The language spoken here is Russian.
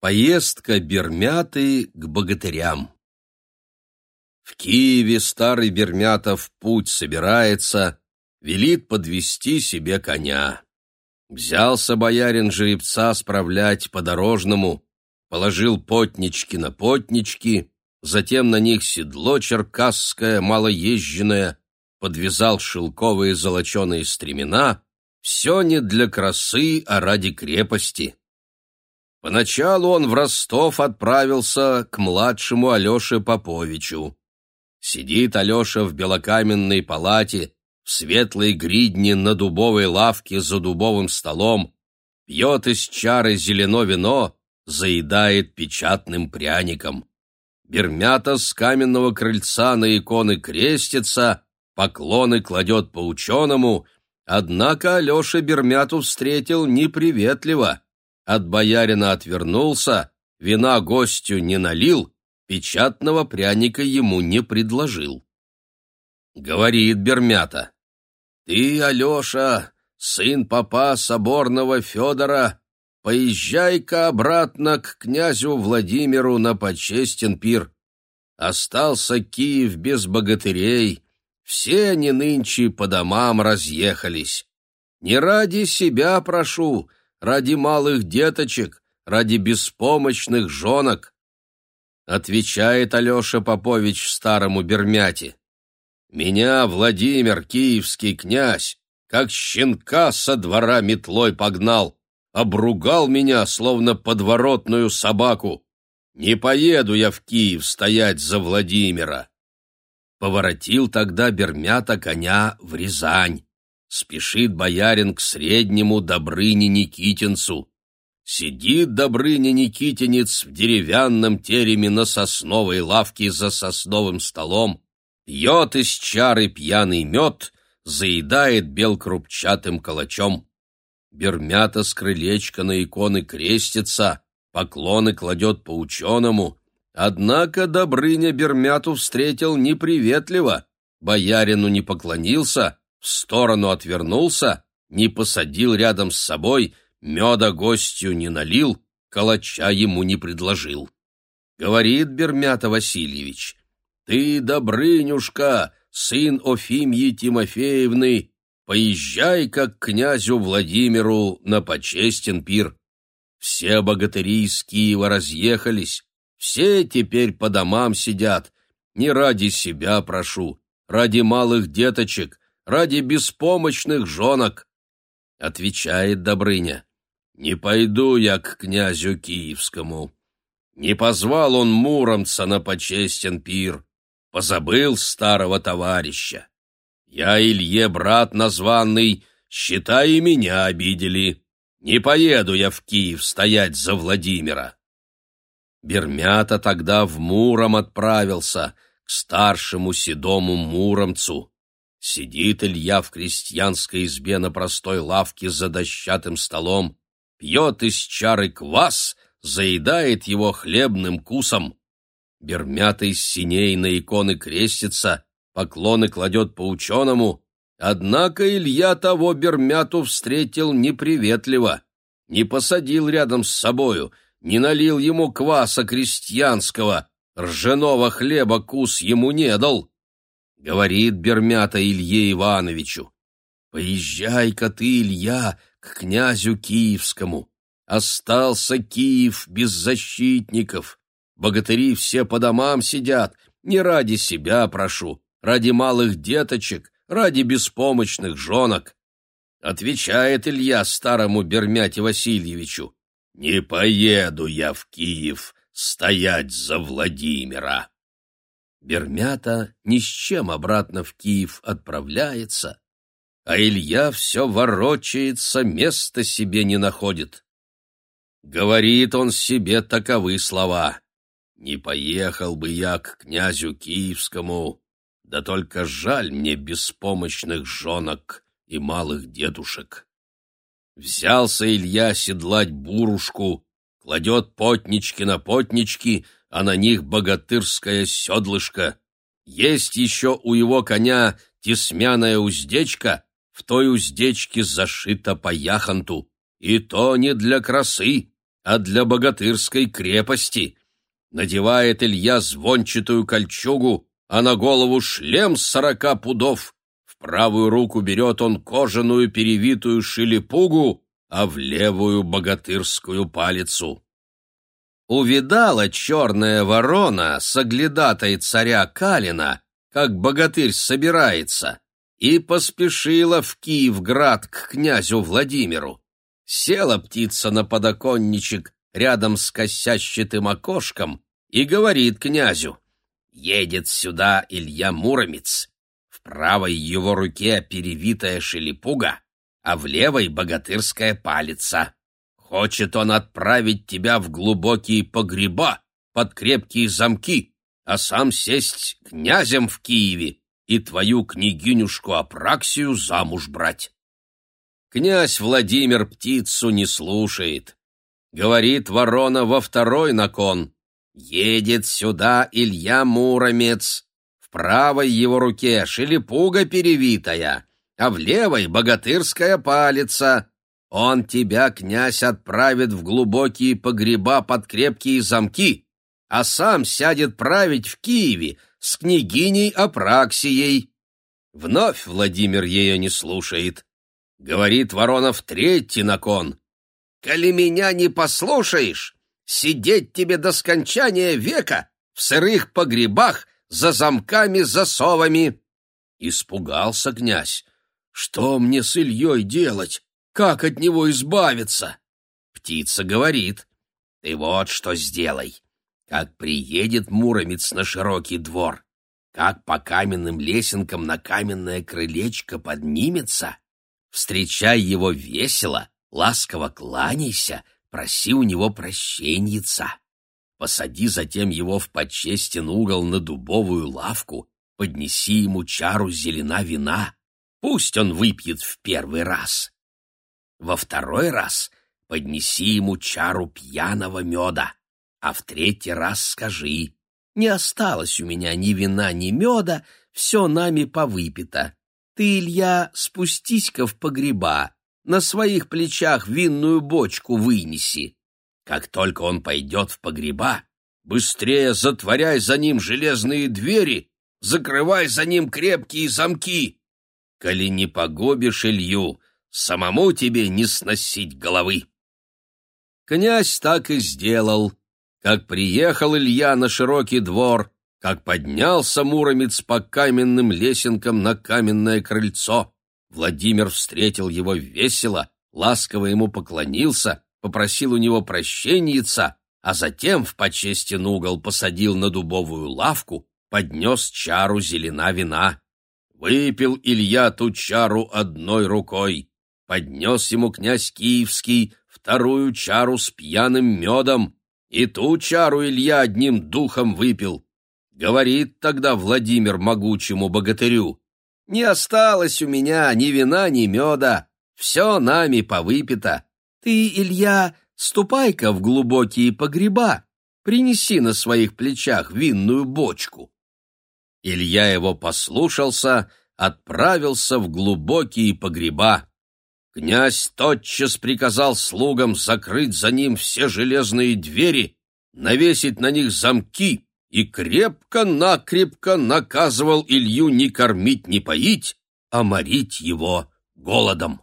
Поездка Бермяты к богатырям. В Киеве старый Бермятов путь собирается, велит подвести себе коня. Взялся боярин жеребца справлять по-дорожному, положил потнички на потнички, затем на них седло черкасское, малоезженное, подвязал шелковые золоченые стремена, все не для красы, а ради крепости. Поначалу он в Ростов отправился к младшему Алёше Поповичу. Сидит Алёша в белокаменной палате, в светлой гридне на дубовой лавке за дубовым столом, пьет из чары зелено вино, заедает печатным пряником. Бермята с каменного крыльца на иконы крестится, поклоны кладет по ученому, однако Алёша Бермяту встретил неприветливо — от боярина отвернулся, вина гостю не налил, печатного пряника ему не предложил. Говорит Бермята, «Ты, Алеша, сын папа соборного Федора, поезжай-ка обратно к князю Владимиру на почестен пир. Остался Киев без богатырей, все они нынче по домам разъехались. Не ради себя прошу, ради малых деточек, ради беспомощных жонок. Отвечает Алеша Попович старому Бермяти. Меня Владимир, киевский князь, как щенка со двора метлой погнал, обругал меня, словно подворотную собаку. Не поеду я в Киев стоять за Владимира. Поворотил тогда Бермята коня в Рязань. Спешит боярин к среднему Добрыне Никитинцу. Сидит Добрыня Никитинец в деревянном тереме на сосновой лавке за сосновым столом, пьет из чары пьяный мед, заедает бел крупчатым калачом. Бермята с крылечка на иконы крестится, поклоны кладет по ученому. Однако Добрыня Бермяту встретил неприветливо, боярину не поклонился, в сторону отвернулся, не посадил рядом с собой, меда гостю не налил, калача ему не предложил. Говорит Бермята Васильевич, «Ты, Добрынюшка, сын Офимьи Тимофеевны, поезжай как князю Владимиру на почестен пир. Все богатыри из Киева разъехались, все теперь по домам сидят. Не ради себя прошу, ради малых деточек, ради беспомощных жонок. Отвечает Добрыня. Не пойду я к князю Киевскому. Не позвал он муромца на почестен пир, позабыл старого товарища. Я Илье брат названный, считай, и меня обидели. Не поеду я в Киев стоять за Владимира. Бермята тогда в Муром отправился, к старшему седому муромцу. Сидит Илья в крестьянской избе на простой лавке за дощатым столом, пьет из чары квас, заедает его хлебным кусом. Бермята из синей на иконы крестится, поклоны кладет по ученому, однако Илья того Бермяту встретил неприветливо, не посадил рядом с собою, не налил ему кваса крестьянского, ржаного хлеба кус ему не дал. Говорит Бермята Илье Ивановичу, «Поезжай-ка ты, Илья, к князю Киевскому. Остался Киев без защитников. Богатыри все по домам сидят, не ради себя прошу, ради малых деточек, ради беспомощных жонок». Отвечает Илья старому Бермяте Васильевичу, «Не поеду я в Киев стоять за Владимира». Бермята ни с чем обратно в Киев отправляется, а Илья все ворочается, места себе не находит. Говорит он себе таковы слова. «Не поехал бы я к князю Киевскому, да только жаль мне беспомощных жонок и малых дедушек». Взялся Илья седлать бурушку, кладет потнички на потнички — а на них богатырское седлышко. Есть еще у его коня тесмяная уздечка, в той уздечке зашита по яхонту. И то не для красы, а для богатырской крепости. Надевает Илья звончатую кольчугу, а на голову шлем сорока пудов. В правую руку берет он кожаную перевитую шилипугу, а в левую — богатырскую палицу. Увидала черная ворона, соглядатой царя Калина, как богатырь собирается, и поспешила в Киевград к князю Владимиру. Села птица на подоконничек рядом с косящатым окошком и говорит князю, «Едет сюда Илья Муромец, в правой его руке перевитая шелепуга, а в левой богатырская палица. Хочет он отправить тебя в глубокие погреба под крепкие замки, а сам сесть князем в Киеве и твою княгинюшку Апраксию замуж брать. Князь Владимир птицу не слушает. Говорит ворона во второй након. Едет сюда Илья Муромец. В правой его руке шелепуга перевитая, а в левой богатырская палица. Он тебя, князь, отправит в глубокие погреба под крепкие замки, а сам сядет править в Киеве с княгиней Апраксией. Вновь Владимир ее не слушает. Говорит Воронов третий на кон. «Коли меня не послушаешь, сидеть тебе до скончания века в сырых погребах за замками-засовами!» Испугался князь. «Что мне с Ильей делать? Как от него избавиться?» Птица говорит. «Ты вот что сделай как приедет Муромец на широкий двор, как по каменным лесенкам на каменное крылечко поднимется, встречай его весело, ласково кланяйся, проси у него прощеньица. Посади затем его в почестен угол на дубовую лавку, поднеси ему чару зелена вина, пусть он выпьет в первый раз. Во второй раз поднеси ему чару пьяного меда, а в третий раз скажи, не осталось у меня ни вина, ни меда, все нами повыпито. Ты, Илья, спустись-ка в погреба, на своих плечах винную бочку вынеси. Как только он пойдет в погреба, быстрее затворяй за ним железные двери, закрывай за ним крепкие замки. Коли не погубишь Илью, самому тебе не сносить головы. Князь так и сделал, как приехал Илья на широкий двор, как поднялся Муромец по каменным лесенкам на каменное крыльцо. Владимир встретил его весело, ласково ему поклонился, попросил у него прощеньица, а затем в почестен угол посадил на дубовую лавку, поднес чару зелена вина. Выпил Илья ту чару одной рукой, поднес ему князь Киевский вторую чару с пьяным медом, и ту чару Илья одним духом выпил. Говорит тогда Владимир могучему богатырю, «Не осталось у меня ни вина, ни меда, все нами повыпито. Ты, Илья, ступай-ка в глубокие погреба, принеси на своих плечах винную бочку». Илья его послушался, отправился в глубокие погреба. Князь тотчас приказал слугам закрыть за ним все железные двери, навесить на них замки и крепко-накрепко наказывал Илью не кормить, не поить, а морить его голодом.